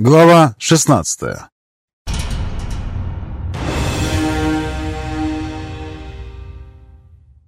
Глава 16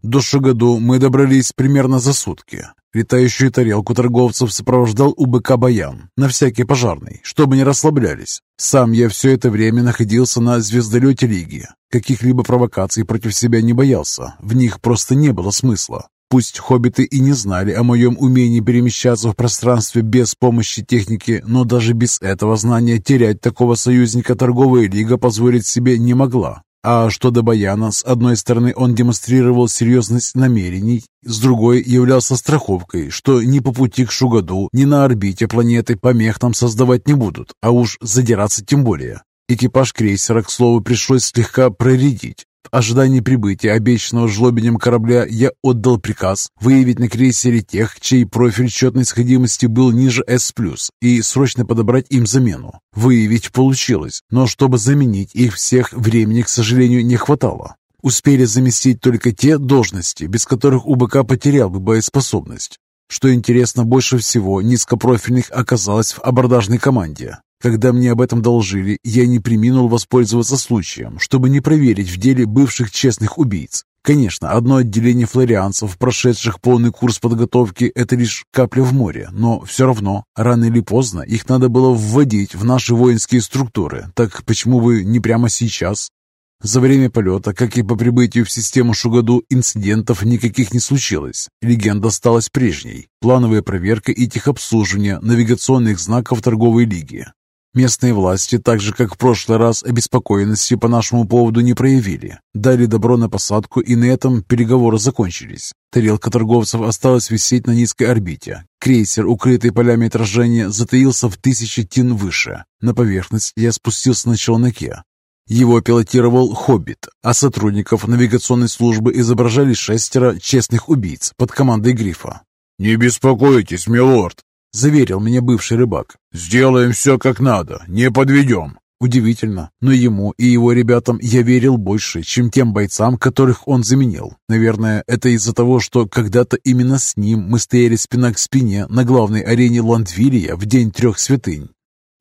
До Шугаду мы добрались примерно за сутки. Летающую тарелку торговцев сопровождал УБК «Баян» на всякий пожарный, чтобы не расслаблялись. Сам я все это время находился на звездолете Лиги. Каких-либо провокаций против себя не боялся, в них просто не было смысла. Пусть хоббиты и не знали о моем умении перемещаться в пространстве без помощи техники, но даже без этого знания терять такого союзника торговая лига позволить себе не могла. А что до Баяна, с одной стороны он демонстрировал серьезность намерений, с другой являлся страховкой, что ни по пути к Шугаду, ни на орбите планеты помех нам создавать не будут, а уж задираться тем более. Экипаж крейсера, к слову, пришлось слегка проредить. Ожидании прибытия обещанного жлобинем корабля я отдал приказ выявить на крейсере тех, чей профиль счетной сходимости был ниже S+, и срочно подобрать им замену. Выявить получилось, но чтобы заменить их всех, времени, к сожалению, не хватало. Успели заместить только те должности, без которых УБК потерял бы боеспособность. Что интересно, больше всего низкопрофильных оказалось в абордажной команде. Когда мне об этом доложили, я не приминул воспользоваться случаем, чтобы не проверить в деле бывших честных убийц. Конечно, одно отделение флорианцев, прошедших полный курс подготовки, это лишь капля в море, но все равно, рано или поздно, их надо было вводить в наши воинские структуры, так почему бы не прямо сейчас? За время полета, как и по прибытию в систему Шугаду, инцидентов никаких не случилось. Легенда осталась прежней. Плановая проверка и техобслуживание навигационных знаков торговой лиги. Местные власти, так же как в прошлый раз, обеспокоенности по нашему поводу не проявили. Дали добро на посадку, и на этом переговоры закончились. Тарелка торговцев осталась висеть на низкой орбите. Крейсер, укрытый полями отражения, затаился в тысячи тин выше. На поверхность я спустился на челноке. Его пилотировал «Хоббит», а сотрудников навигационной службы изображали шестеро честных убийц под командой Грифа. «Не беспокойтесь, милорд!» — заверил меня бывший рыбак. «Сделаем все как надо, не подведем». Удивительно, но ему и его ребятам я верил больше, чем тем бойцам, которых он заменил. Наверное, это из-за того, что когда-то именно с ним мы стояли спина к спине на главной арене Ландвилия в День Трех Святынь.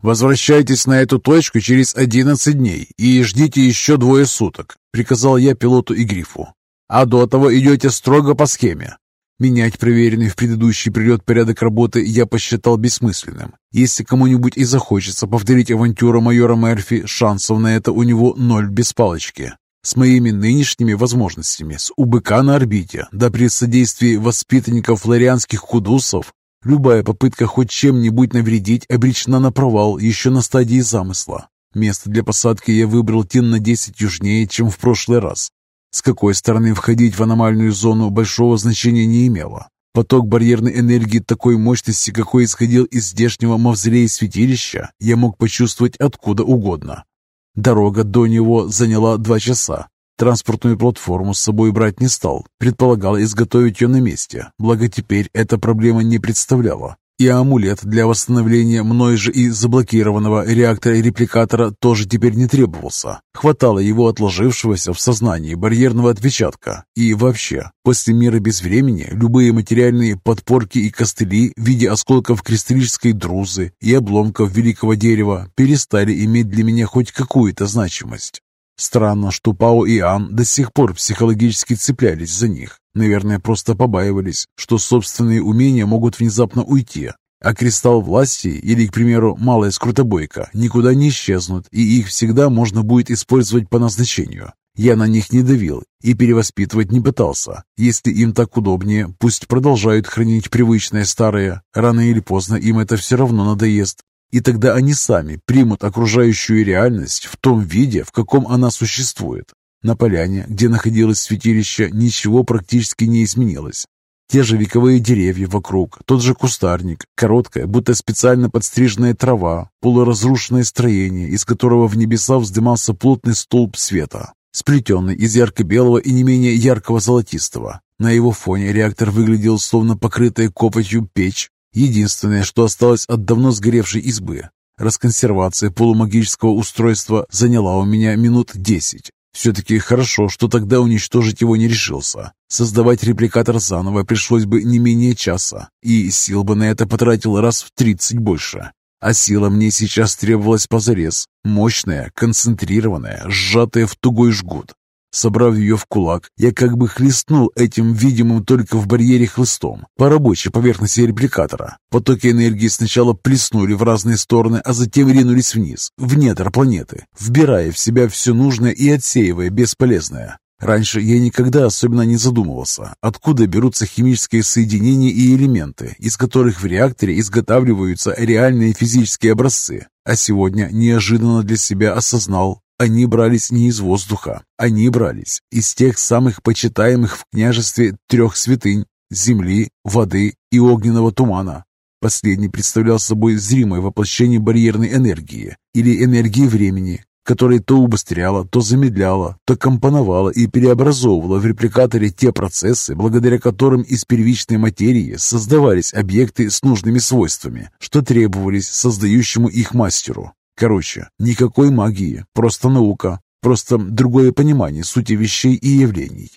«Возвращайтесь на эту точку через одиннадцать дней и ждите еще двое суток», — приказал я пилоту и грифу. «А до того идете строго по схеме. Менять проверенный в предыдущий прилет порядок работы я посчитал бессмысленным. Если кому-нибудь и захочется повторить авантюру майора Мерфи, шансов на это у него ноль без палочки. С моими нынешними возможностями, с УБК на орбите, да при содействии воспитанников флорианских кудусов, любая попытка хоть чем-нибудь навредить обречена на провал еще на стадии замысла. Место для посадки я выбрал тин на 10 южнее, чем в прошлый раз. С какой стороны входить в аномальную зону большого значения не имело. Поток барьерной энергии такой мощности, какой исходил из здешнего мавзолея святилища, я мог почувствовать откуда угодно. Дорога до него заняла два часа. Транспортную платформу с собой брать не стал, предполагал изготовить ее на месте, благо теперь эта проблема не представляла. И амулет для восстановления мной же и заблокированного реактора-репликатора тоже теперь не требовался. Хватало его отложившегося в сознании барьерного отпечатка. И вообще, после мира без времени, любые материальные подпорки и костыли в виде осколков кристаллической друзы и обломков великого дерева перестали иметь для меня хоть какую-то значимость. Странно, что Пао и Ан до сих пор психологически цеплялись за них. Наверное, просто побаивались, что собственные умения могут внезапно уйти, а кристалл власти или, к примеру, малая скрутобойка никуда не исчезнут, и их всегда можно будет использовать по назначению. Я на них не давил и перевоспитывать не пытался. Если им так удобнее, пусть продолжают хранить привычное старое. Рано или поздно им это все равно надоест. И тогда они сами примут окружающую реальность в том виде, в каком она существует. На поляне, где находилось святилище, ничего практически не изменилось. Те же вековые деревья вокруг, тот же кустарник, короткая, будто специально подстриженная трава, полуразрушенное строение, из которого в небеса вздымался плотный столб света, сплетенный из ярко-белого и не менее яркого золотистого. На его фоне реактор выглядел словно покрытая копотью печь, Единственное, что осталось от давно сгоревшей избы. Расконсервация полумагического устройства заняла у меня минут десять. Все-таки хорошо, что тогда уничтожить его не решился. Создавать репликатор заново пришлось бы не менее часа, и сил бы на это потратил раз в тридцать больше. А сила мне сейчас требовалась позарез. Мощная, концентрированная, сжатая в тугой жгут. Собрав ее в кулак, я как бы хлестнул этим видимым только в барьере хлыстом по рабочей поверхности репликатора. Потоки энергии сначала плеснули в разные стороны, а затем ринулись вниз, в недр планеты, вбирая в себя все нужное и отсеивая бесполезное. Раньше я никогда особенно не задумывался, откуда берутся химические соединения и элементы, из которых в реакторе изготавливаются реальные физические образцы. А сегодня неожиданно для себя осознал, они брались не из воздуха, они брались из тех самых почитаемых в княжестве трех святынь – земли, воды и огненного тумана. Последний представлял собой зримое воплощение барьерной энергии или энергии времени, которая то убыстряла, то замедляла, то компоновала и преобразовывала в репликаторе те процессы, благодаря которым из первичной материи создавались объекты с нужными свойствами, что требовались создающему их мастеру. Короче, никакой магии, просто наука, просто другое понимание сути вещей и явлений.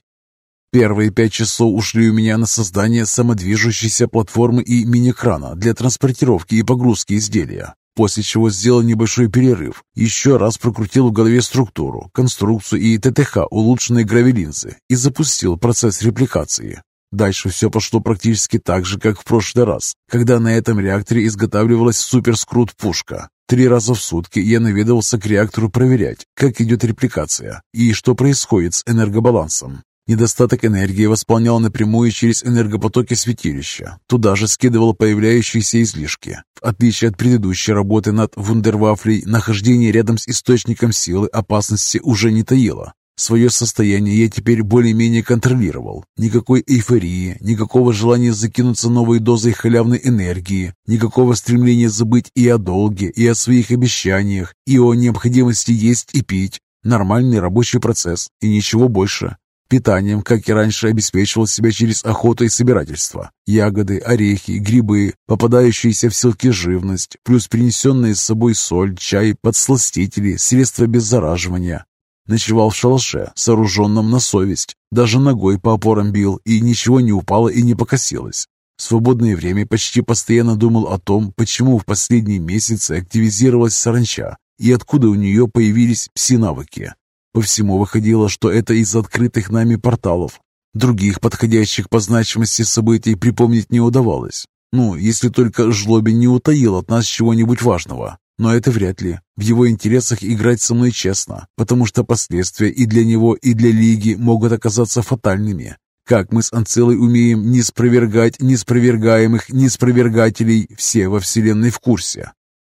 Первые пять часов ушли у меня на создание самодвижущейся платформы и мини-крана для транспортировки и погрузки изделия, после чего сделал небольшой перерыв, еще раз прокрутил в голове структуру, конструкцию и ТТХ улучшенной гравилинзы и запустил процесс репликации. Дальше все пошло практически так же, как в прошлый раз, когда на этом реакторе изготавливалась суперскрут-пушка. Три раза в сутки я наведывался к реактору проверять, как идет репликация и что происходит с энергобалансом. Недостаток энергии восполнял напрямую через энергопотоки святилища. Туда же скидывал появляющиеся излишки. В отличие от предыдущей работы над вундервафлей, нахождение рядом с источником силы опасности уже не таило. Свое состояние я теперь более-менее контролировал. Никакой эйфории, никакого желания закинуться новой дозой халявной энергии, никакого стремления забыть и о долге, и о своих обещаниях, и о необходимости есть и пить. Нормальный рабочий процесс, и ничего больше. Питанием, как и раньше, обеспечивал себя через охоту и собирательство. Ягоды, орехи, грибы, попадающиеся в селки живность, плюс принесенные с собой соль, чай, подсластители, средства беззараживания. Ночевал в шалаше, сооруженном на совесть. Даже ногой по опорам бил, и ничего не упало и не покосилось. В свободное время почти постоянно думал о том, почему в последние месяцы активизировалась саранча и откуда у нее появились пси-навыки. По всему выходило, что это из открытых нами порталов. Других подходящих по значимости событий припомнить не удавалось. Ну, если только Жлобин не утаил от нас чего-нибудь важного. Но это вряд ли. В его интересах играть со мной честно, потому что последствия и для него, и для Лиги могут оказаться фатальными. Как мы с Анцелой умеем не спровергать неспровергаемых неспровергателей, все во Вселенной в курсе.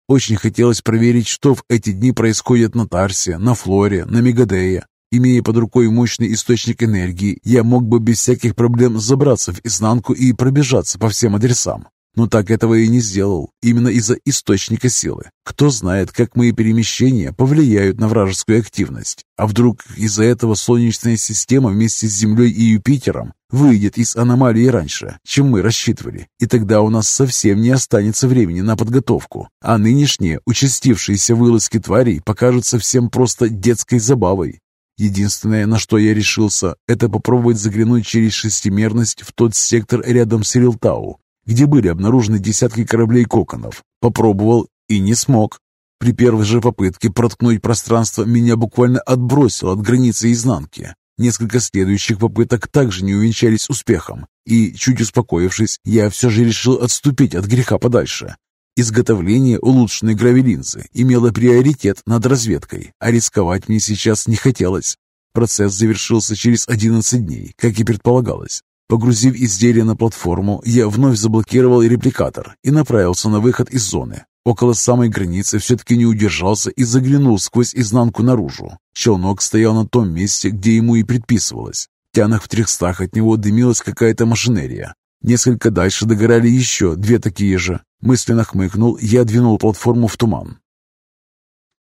Очень хотелось проверить, что в эти дни происходит на Тарсе, на Флоре, на Мегадее. Имея под рукой мощный источник энергии, я мог бы без всяких проблем забраться в изнанку и пробежаться по всем адресам. Но так этого и не сделал, именно из-за источника силы. Кто знает, как мои перемещения повлияют на вражескую активность. А вдруг из-за этого Солнечная система вместе с Землей и Юпитером выйдет из аномалии раньше, чем мы рассчитывали, и тогда у нас совсем не останется времени на подготовку, а нынешние участившиеся вылазки тварей покажутся всем просто детской забавой. Единственное, на что я решился, это попробовать заглянуть через шестимерность в тот сектор рядом с Рилтау, где были обнаружены десятки кораблей-коконов. Попробовал и не смог. При первой же попытке проткнуть пространство меня буквально отбросило от границы изнанки. Несколько следующих попыток также не увенчались успехом, и, чуть успокоившись, я все же решил отступить от греха подальше. Изготовление улучшенной гравилинзы имело приоритет над разведкой, а рисковать мне сейчас не хотелось. Процесс завершился через 11 дней, как и предполагалось. Погрузив изделие на платформу, я вновь заблокировал репликатор и направился на выход из зоны. Около самой границы все-таки не удержался и заглянул сквозь изнанку наружу. Челнок стоял на том месте, где ему и предписывалось. Тянах в трехстах от него дымилась какая-то машинерия. Несколько дальше догорали еще две такие же. Мысленно хмыкнул, я двинул платформу в туман.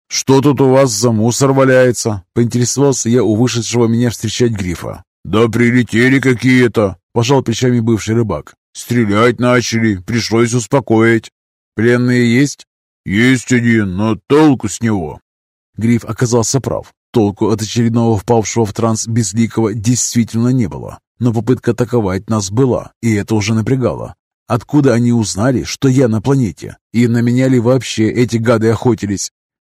«Что тут у вас за мусор валяется?» — поинтересовался я у вышедшего меня встречать грифа. «Да прилетели какие-то», — пожал плечами бывший рыбак. «Стрелять начали, пришлось успокоить». «Пленные есть?» «Есть один, но толку с него». Гриф оказался прав. Толку от очередного впавшего в транс безликого действительно не было. Но попытка атаковать нас была, и это уже напрягало. Откуда они узнали, что я на планете? И на меня ли вообще эти гады охотились?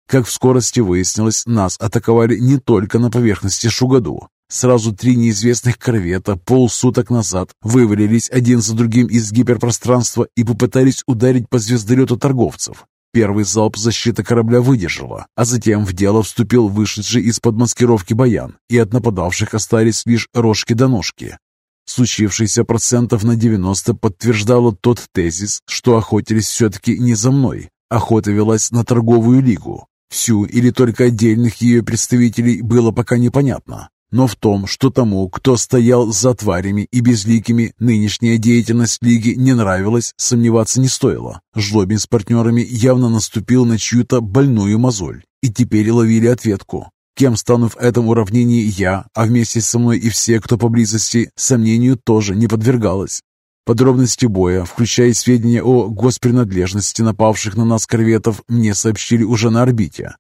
Как в скорости выяснилось, нас атаковали не только на поверхности Шугаду. Сразу три неизвестных корвета полсуток назад вывалились один за другим из гиперпространства и попытались ударить по звездолету торговцев. Первый залп защита корабля выдержала, а затем в дело вступил вышедший из-под маскировки баян, и от нападавших остались лишь рожки до ножки. Случившееся процентов на 90 подтверждало тот тезис, что охотились все-таки не за мной. Охота велась на торговую лигу. Всю или только отдельных ее представителей было пока непонятно. Но в том, что тому, кто стоял за тварями и безликими, нынешняя деятельность Лиги не нравилась, сомневаться не стоило. Жлобин с партнерами явно наступил на чью-то больную мозоль и теперь ловили ответку. Кем стану в этом уравнении я, а вместе со мной и все, кто поблизости, сомнению тоже не подвергалось. Подробности боя, включая сведения о госпринадлежности напавших на нас корветов, мне сообщили уже на орбите.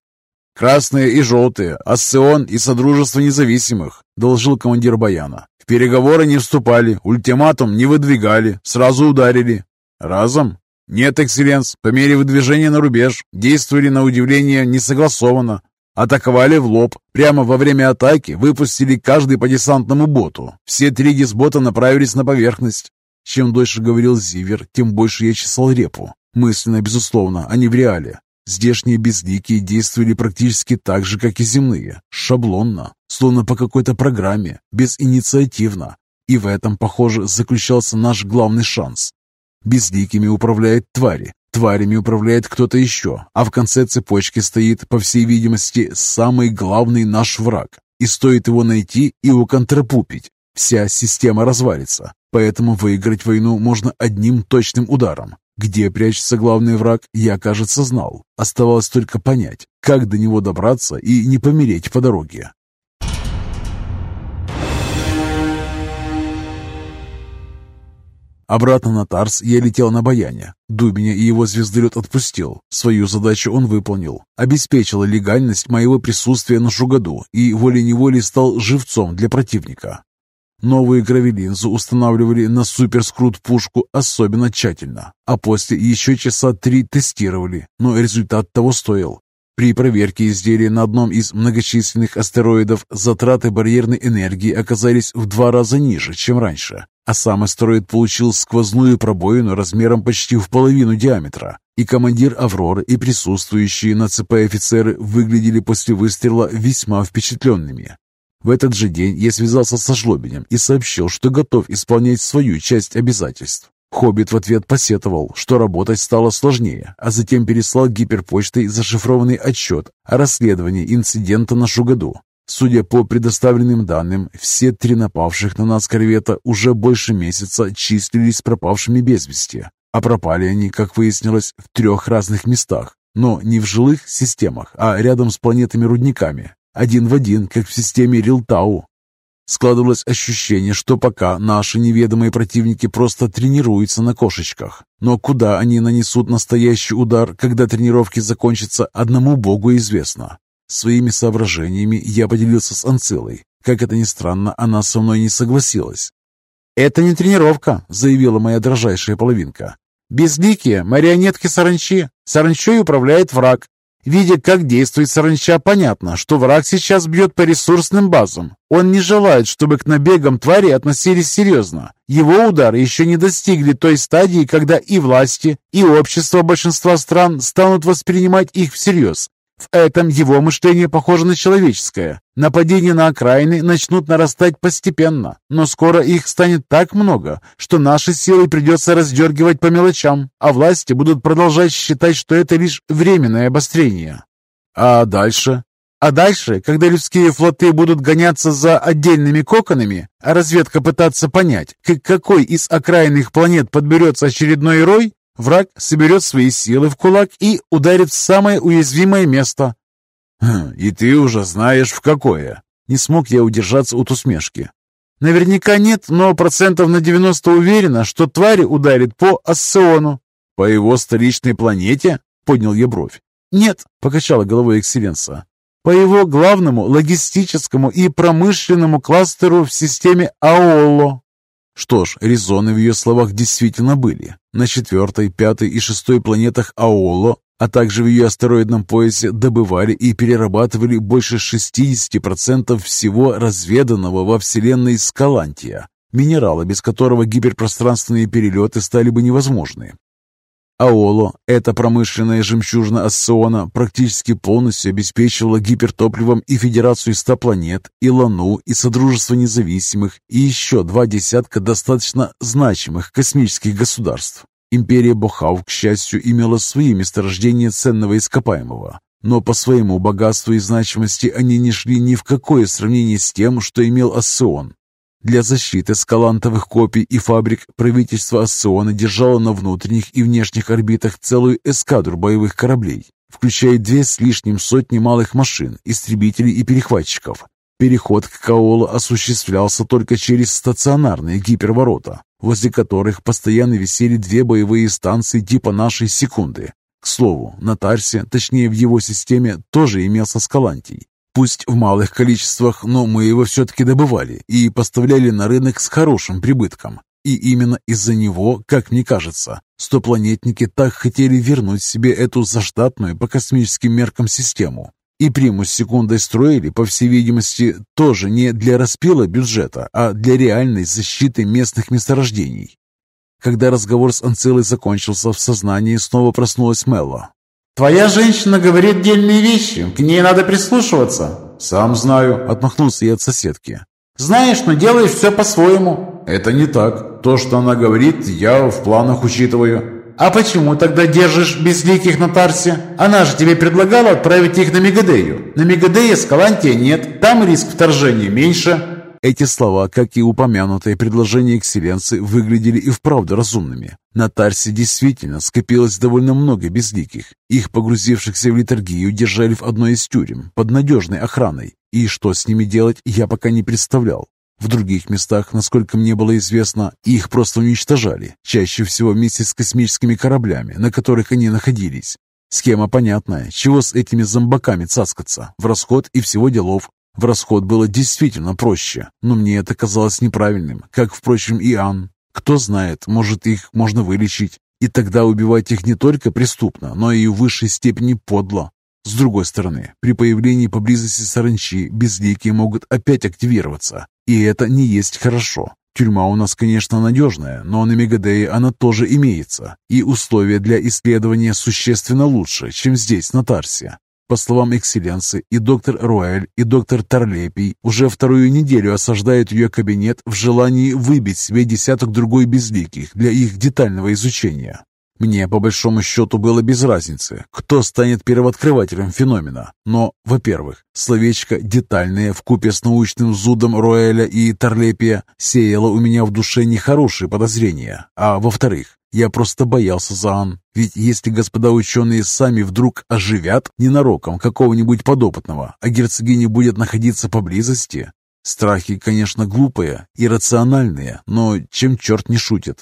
«Красные и желтые, Асцион и Содружество независимых», — доложил командир Баяна. «В переговоры не вступали, ультиматум не выдвигали, сразу ударили». «Разом?» «Нет, экселленс, по мере выдвижения на рубеж действовали на удивление несогласованно. Атаковали в лоб. Прямо во время атаки выпустили каждый по десантному боту. Все три дисбота направились на поверхность. Чем дольше говорил Зивер, тем больше я чесал репу. Мысленно, безусловно, а не в реале. Здешние безликие действовали практически так же, как и земные. Шаблонно, словно по какой-то программе, безинициативно. И в этом, похоже, заключался наш главный шанс. Безликими управляют твари, Тварями управляет кто-то еще, а в конце цепочки стоит, по всей видимости, самый главный наш враг. И стоит его найти и уконтрапупить, вся система развалится. Поэтому выиграть войну можно одним точным ударом. Где прячется главный враг, я, кажется, знал. Оставалось только понять, как до него добраться и не помереть по дороге. Обратно на Тарс я летел на Баяне. Дубиня и его звездолет отпустил. Свою задачу он выполнил. Обеспечил легальность моего присутствия на Шугаду и волей-неволей стал живцом для противника. Новую гравилинзу устанавливали на суперскрут-пушку особенно тщательно, а после еще часа три тестировали, но результат того стоил. При проверке изделия на одном из многочисленных астероидов затраты барьерной энергии оказались в два раза ниже, чем раньше, а сам астероид получил сквозную пробоину размером почти в половину диаметра. И командир «Авроры», и присутствующие на ЦП офицеры выглядели после выстрела весьма впечатленными. В этот же день я связался со Жлобинем и сообщил, что готов исполнять свою часть обязательств. Хоббит в ответ посетовал, что работать стало сложнее, а затем переслал гиперпочтой зашифрованный отчет о расследовании инцидента на Шугаду. Судя по предоставленным данным, все три напавших на нас корвета уже больше месяца числились пропавшими без вести, а пропали они, как выяснилось, в трех разных местах, но не в жилых системах, а рядом с планетами-рудниками, один в один, как в системе Рилтау. Складывалось ощущение, что пока наши неведомые противники просто тренируются на кошечках. Но куда они нанесут настоящий удар, когда тренировки закончатся, одному богу известно. Своими соображениями я поделился с Анцилой. Как это ни странно, она со мной не согласилась. «Это не тренировка», — заявила моя дрожайшая половинка. «Безликие марионетки саранчи. Саранчой управляет враг. Видя, как действует саранча, понятно, что враг сейчас бьет по ресурсным базам. Он не желает, чтобы к набегам твари относились серьезно. Его удары еще не достигли той стадии, когда и власти, и общество большинства стран станут воспринимать их всерьез. В этом его мышление похоже на человеческое. Нападения на окраины начнут нарастать постепенно, но скоро их станет так много, что наши силы придется раздергивать по мелочам, а власти будут продолжать считать, что это лишь временное обострение. А дальше? А дальше, когда людские флоты будут гоняться за отдельными коконами, а разведка пытаться понять, к какой из окраинных планет подберется очередной рой, Враг соберет свои силы в кулак и ударит в самое уязвимое место. Хм, «И ты уже знаешь, в какое?» Не смог я удержаться от усмешки. «Наверняка нет, но процентов на 90 уверена, что твари ударит по Ассиону». «По его столичной планете?» — поднял я бровь. «Нет», — покачала головой экселленса. «По его главному логистическому и промышленному кластеру в системе АОЛО». Что ж, резоны в ее словах действительно были. На четвертой, пятой и шестой планетах Аоло, а также в ее астероидном поясе добывали и перерабатывали больше 60% всего разведанного во Вселенной Скалантия, минерала, без которого гиперпространственные перелеты стали бы невозможны. Аоло, эта промышленная жемчужина Ассиона, практически полностью обеспечивала гипертопливом и Федерацию ста планет, и Лану, и Содружество независимых, и еще два десятка достаточно значимых космических государств. Империя Бохау, к счастью, имела свои месторождения ценного ископаемого, но по своему богатству и значимости они не шли ни в какое сравнение с тем, что имел Ассион. Для защиты скалантовых копий и фабрик правительство Ассиона держало на внутренних и внешних орбитах целую эскадру боевых кораблей, включая две с лишним сотни малых машин, истребителей и перехватчиков. Переход к Каолу осуществлялся только через стационарные гиперворота, возле которых постоянно висели две боевые станции типа нашей «Секунды». К слову, на Тарсе, точнее в его системе, тоже имелся Скалантий, Пусть в малых количествах, но мы его все-таки добывали и поставляли на рынок с хорошим прибытком. И именно из-за него, как мне кажется, стопланетники так хотели вернуть себе эту заштатную по космическим меркам систему. И примус секундой строили, по всей видимости, тоже не для распила бюджета, а для реальной защиты местных месторождений. Когда разговор с Анцилой закончился, в сознании снова проснулась Мелла. «Твоя женщина говорит дельные вещи, к ней надо прислушиваться». «Сам знаю», — отмахнулся я от соседки. «Знаешь, но делаешь все по-своему». «Это не так. То, что она говорит, я в планах учитываю». «А почему тогда держишь безликих на Тарсе? Она же тебе предлагала отправить их на Мегадею. На Мегадее Скалантия нет, там риск вторжения меньше». Эти слова, как и упомянутое предложение экселленции, выглядели и вправду разумными. На Тарсе действительно скопилось довольно много безликих. Их, погрузившихся в литургию, держали в одной из тюрем, под надежной охраной. И что с ними делать, я пока не представлял. В других местах, насколько мне было известно, их просто уничтожали, чаще всего вместе с космическими кораблями, на которых они находились. Схема понятная, чего с этими зомбаками цаскаться, в расход и всего делов. В расход было действительно проще, но мне это казалось неправильным, как, впрочем, и Ан. Кто знает, может, их можно вылечить, и тогда убивать их не только преступно, но и в высшей степени подло. С другой стороны, при появлении поблизости саранчи безликие могут опять активироваться, и это не есть хорошо. Тюрьма у нас, конечно, надежная, но на Мегадее она тоже имеется, и условия для исследования существенно лучше, чем здесь, на Тарсе. По словам экселленции, и доктор Руэль, и доктор Тарлепий уже вторую неделю осаждают ее кабинет в желании выбить себе десяток другой безликих для их детального изучения. Мне, по большому счету, было без разницы, кто станет первооткрывателем феномена. Но, во-первых, словечко «детальное» в купе с научным зудом Руэля и Тарлепия сеяло у меня в душе нехорошие подозрения. А во-вторых, я просто боялся за Ан, ведь если господа ученые сами вдруг оживят ненароком какого-нибудь подопытного, а герцогиня будет находиться поблизости... Страхи, конечно, глупые, иррациональные, но чем черт не шутит.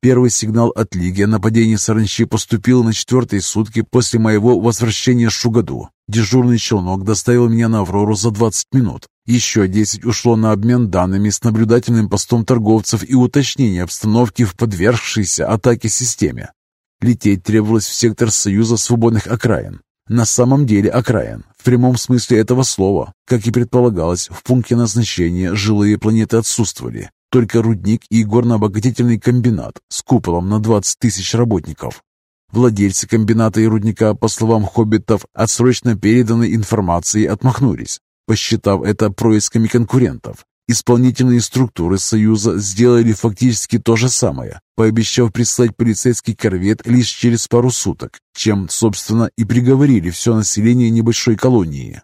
Первый сигнал от Лиги о нападении саранчи поступил на четвертые сутки после моего возвращения с Шугаду. Дежурный челнок доставил меня на Аврору за 20 минут. Еще 10 ушло на обмен данными с наблюдательным постом торговцев и уточнение обстановки в подвергшейся атаке системе. Лететь требовалось в сектор Союза свободных окраин. На самом деле окраин, в прямом смысле этого слова. Как и предполагалось, в пункте назначения жилые планеты отсутствовали. Только рудник и горно-обогатительный комбинат с куполом на 20 тысяч работников. Владельцы комбината и рудника, по словам хоббитов, от срочно переданной информации отмахнулись, посчитав это происками конкурентов. Исполнительные структуры Союза сделали фактически то же самое, пообещав прислать полицейский корвет лишь через пару суток, чем, собственно, и приговорили все население небольшой колонии.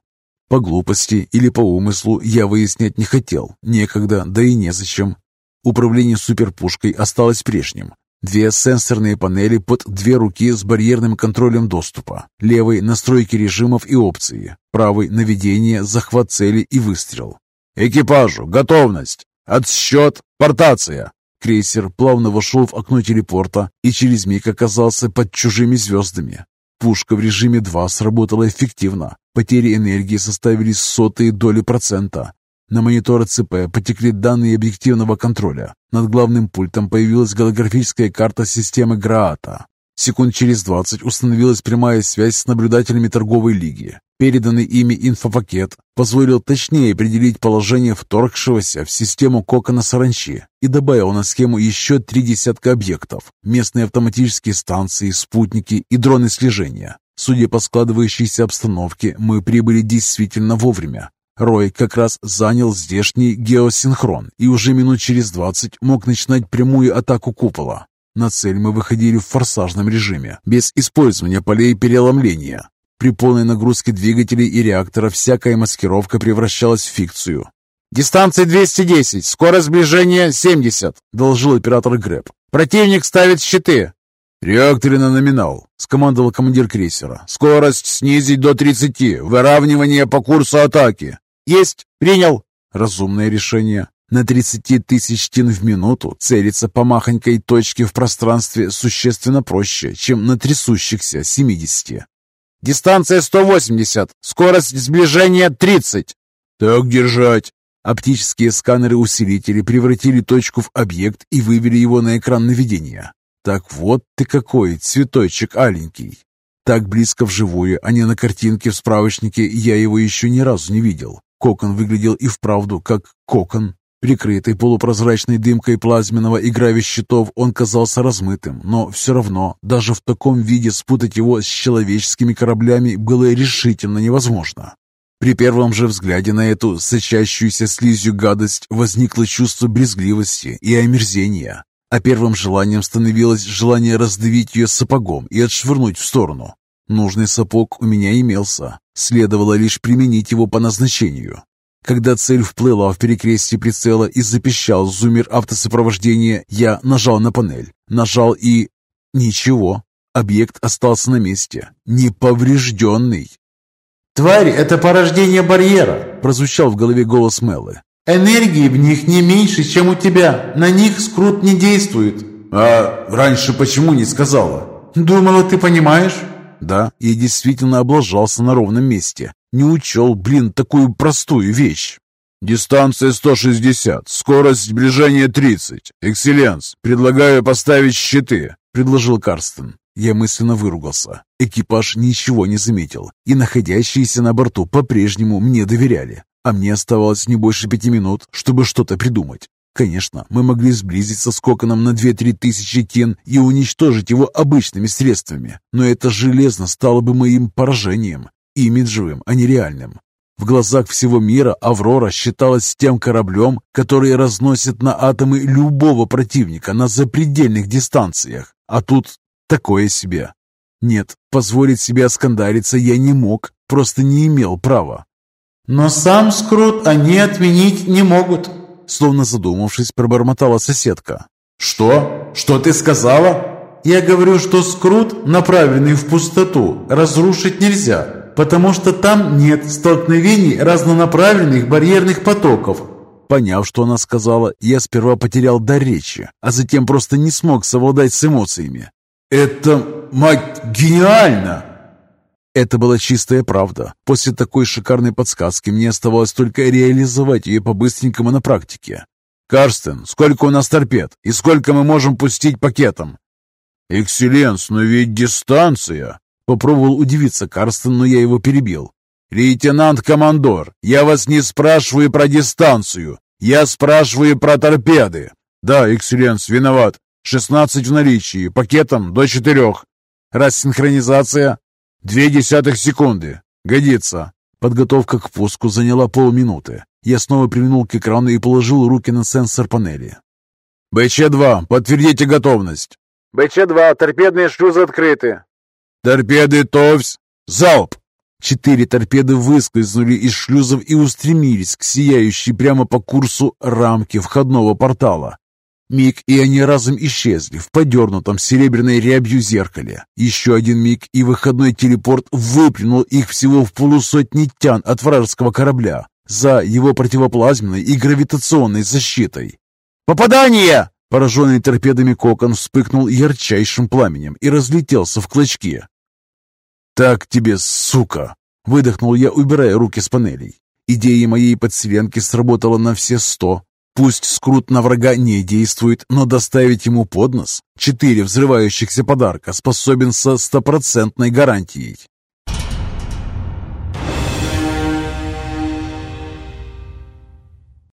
По глупости или по умыслу я выяснять не хотел, некогда, да и незачем. Управление суперпушкой осталось прежним. Две сенсорные панели под две руки с барьерным контролем доступа. Левый – настройки режимов и опции. Правый – наведение, захват цели и выстрел. «Экипажу! Готовность! Отсчет! Портация!» Крейсер плавно вошел в окно телепорта и через миг оказался под чужими звездами. Пушка в режиме 2 сработала эффективно. Потери энергии составили сотые доли процента. На монитор ЦП потекли данные объективного контроля. Над главным пультом появилась голографическая карта системы Граата. Секунд через 20 установилась прямая связь с наблюдателями торговой лиги. Переданный ими инфопакет позволил точнее определить положение вторгшегося в систему кокона саранчи и добавил на схему еще три десятка объектов, местные автоматические станции, спутники и дроны слежения. Судя по складывающейся обстановке, мы прибыли действительно вовремя. Рой как раз занял здешний геосинхрон и уже минут через 20 мог начинать прямую атаку купола. На цель мы выходили в форсажном режиме, без использования полей переломления. При полной нагрузке двигателей и реактора всякая маскировка превращалась в фикцию. «Дистанция 210, скорость сближения 70», — доложил оператор Грэб. «Противник ставит щиты». «Реакторы на номинал», — скомандовал командир крейсера. «Скорость снизить до 30, выравнивание по курсу атаки». «Есть, принял». Разумное решение. На 30 тысяч тин в минуту целиться по махонькой точке в пространстве существенно проще, чем на трясущихся 70. «Дистанция 180, скорость сближения 30». «Так держать». Оптические сканеры-усилители превратили точку в объект и вывели его на экран наведения. Так вот ты какой, цветочек аленький. Так близко вживую, а не на картинке в справочнике, я его еще ни разу не видел. Кокон выглядел и вправду как кокон. Прикрытый полупрозрачной дымкой плазменного и гравищитов, он казался размытым, но все равно, даже в таком виде спутать его с человеческими кораблями было решительно невозможно. При первом же взгляде на эту сочащуюся слизью гадость возникло чувство брезгливости и омерзения, а первым желанием становилось желание раздавить ее сапогом и отшвырнуть в сторону. Нужный сапог у меня имелся, следовало лишь применить его по назначению. Когда цель вплыла в перекрестие прицела и запищал зумер автосопровождения, я нажал на панель. Нажал и... Ничего. Объект остался на месте. Неповрежденный. «Тварь — это порождение барьера», — прозвучал в голове голос Меллы. «Энергии в них не меньше, чем у тебя. На них скрут не действует». «А раньше почему не сказала?» «Думала, ты понимаешь?» Да, я действительно облажался на ровном месте. Не учел, блин, такую простую вещь. «Дистанция 160, скорость сближения 30. Экселленс, предлагаю поставить щиты», — предложил Карстен. Я мысленно выругался. Экипаж ничего не заметил, и находящиеся на борту по-прежнему мне доверяли. А мне оставалось не больше пяти минут, чтобы что-то придумать. Конечно, мы могли сблизиться с Коконом на 2-3 тысячи тен и уничтожить его обычными средствами, но это железно стало бы моим поражением имиджевым, а не реальным. В глазах всего мира «Аврора» считалась тем кораблем, который разносит на атомы любого противника на запредельных дистанциях. А тут такое себе. Нет, позволить себе оскандариться я не мог, просто не имел права. «Но сам скрут они отменить не могут», словно задумавшись, пробормотала соседка. «Что? Что ты сказала?» «Я говорю, что скрут, направленный в пустоту, разрушить нельзя потому что там нет столкновений разнонаправленных барьерных потоков». Поняв, что она сказала, я сперва потерял дар речи, а затем просто не смог совладать с эмоциями. «Это, мать, гениально!» Это была чистая правда. После такой шикарной подсказки мне оставалось только реализовать ее по-быстренькому на практике. «Карстен, сколько у нас торпед? И сколько мы можем пустить пакетом?» «Экселленс, но ведь дистанция!» Попробовал удивиться Карстен, но я его перебил. «Лейтенант-командор, я вас не спрашиваю про дистанцию. Я спрашиваю про торпеды». «Да, экселленс, виноват. 16 в наличии, пакетом до четырех. Рассинхронизация?» «Две десятых секунды. Годится». Подготовка к пуску заняла полминуты. Я снова применул к экрану и положил руки на сенсор панели. «БЧ-2, подтвердите готовность». «БЧ-2, торпедные шлюзы открыты. «Торпеды ТОВС! Залп!» Четыре торпеды выскользнули из шлюзов и устремились к сияющей прямо по курсу рамке входного портала. Миг, и они разом исчезли в подернутом серебряной рябью зеркале. Еще один миг, и выходной телепорт выплюнул их всего в полусотни тян от вражеского корабля за его противоплазменной и гравитационной защитой. «Попадание!» Пораженный торпедами кокон вспыхнул ярчайшим пламенем и разлетелся в клочки. «Так тебе, сука!» Выдохнул я, убирая руки с панелей. Идея моей подселенки сработала на все сто. Пусть скрут на врага не действует, но доставить ему под нос четыре взрывающихся подарка способен со стопроцентной гарантией.